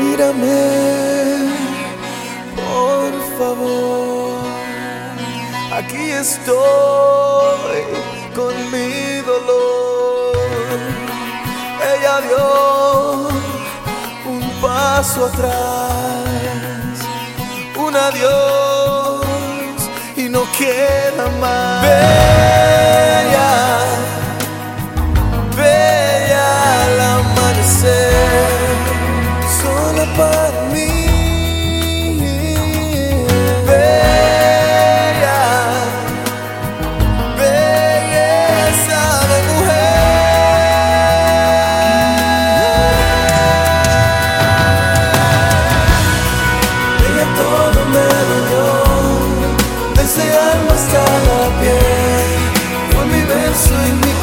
mírame, por favor. Aquí estoy con mi dolor. Ella dio un paso atrás, un adiós y no queda más. Ven.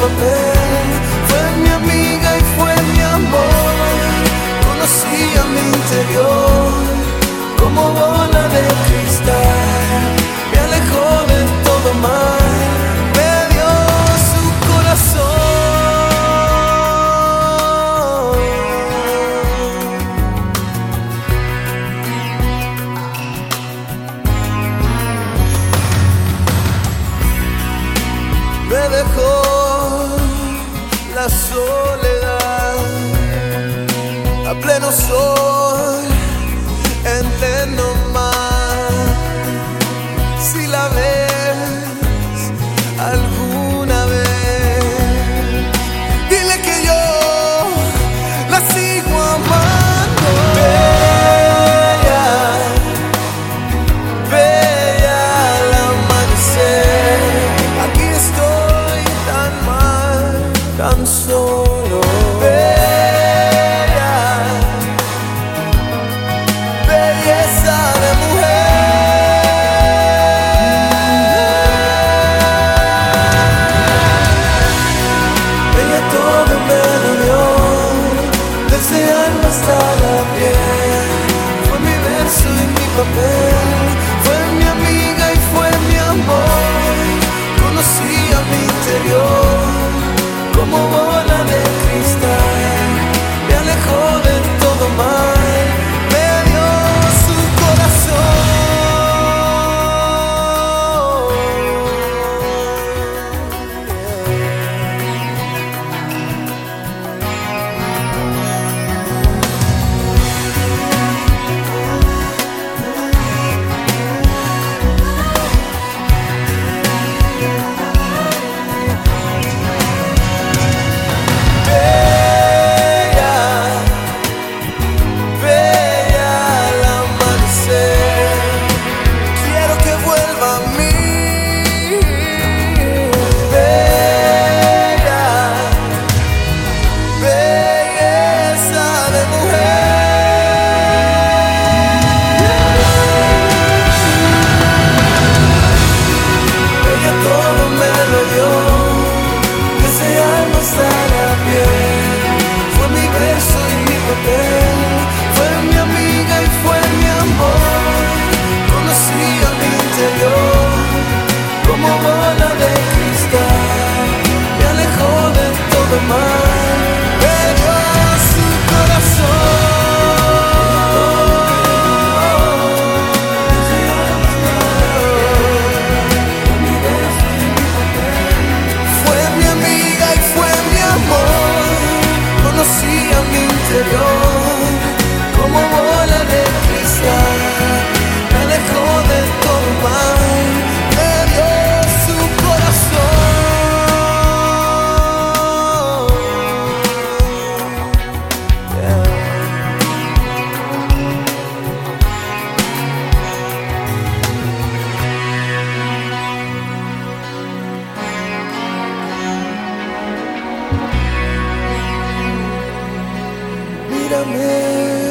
Fue mi amiga y fue mi amor. Conocía mi interior como bola de cristal. Me alejó de todo mal. Me dio su corazón. Me dejó eu sou. oh, oh. verdadeiramente.